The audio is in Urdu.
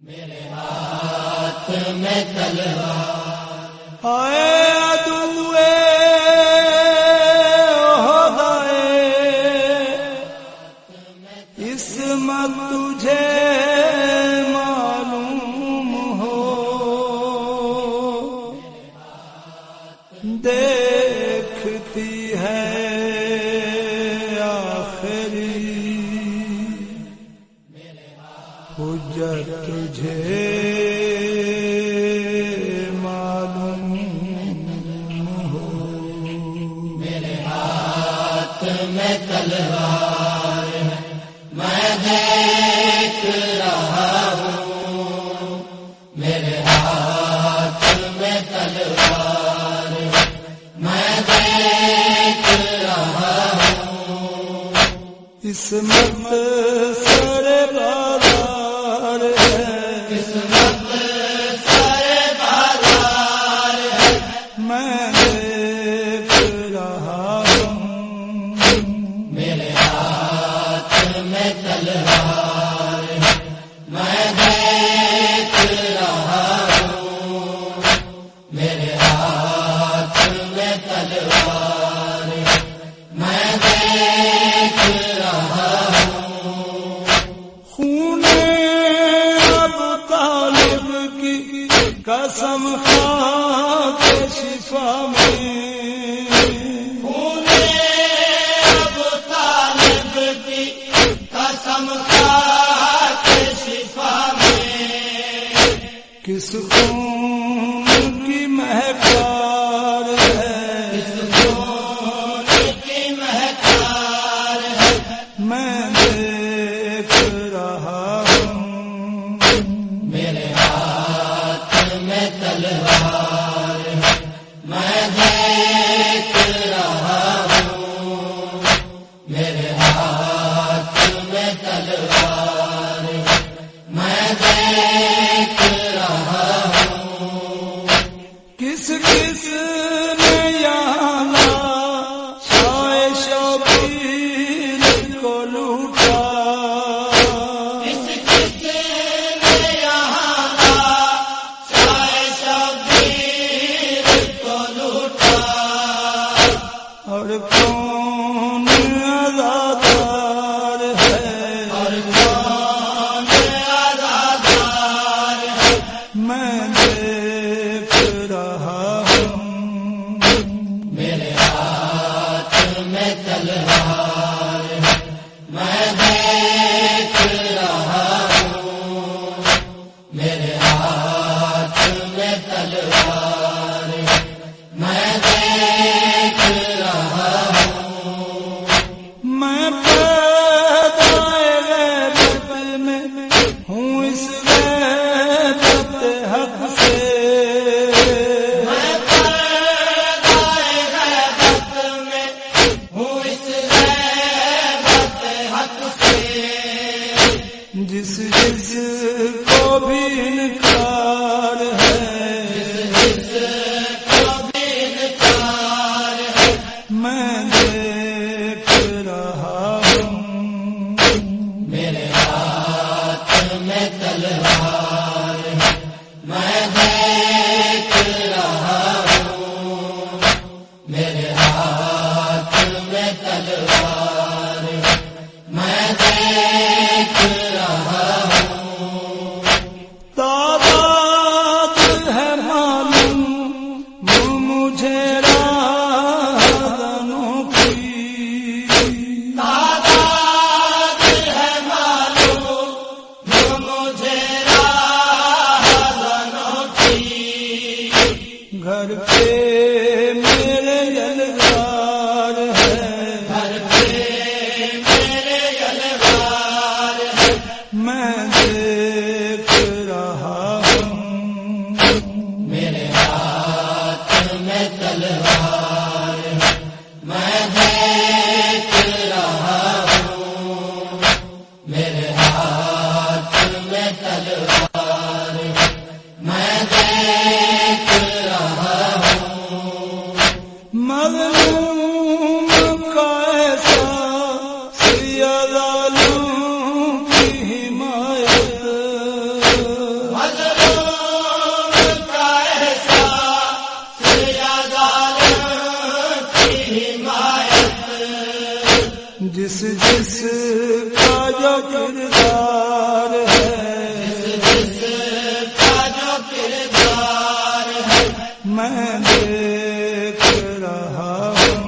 میرے ہاتھ میں تلوار۔ تلوار میں دیکھ رہا ہوں میرے ہاتھ میں تلوار میں دیکھ رہا ہوں اس میں قسم خا کے شفا میں۔ کس خون کی محفل میں جس جس کا جو کردار ہے میں دیکھ رہا ہوں۔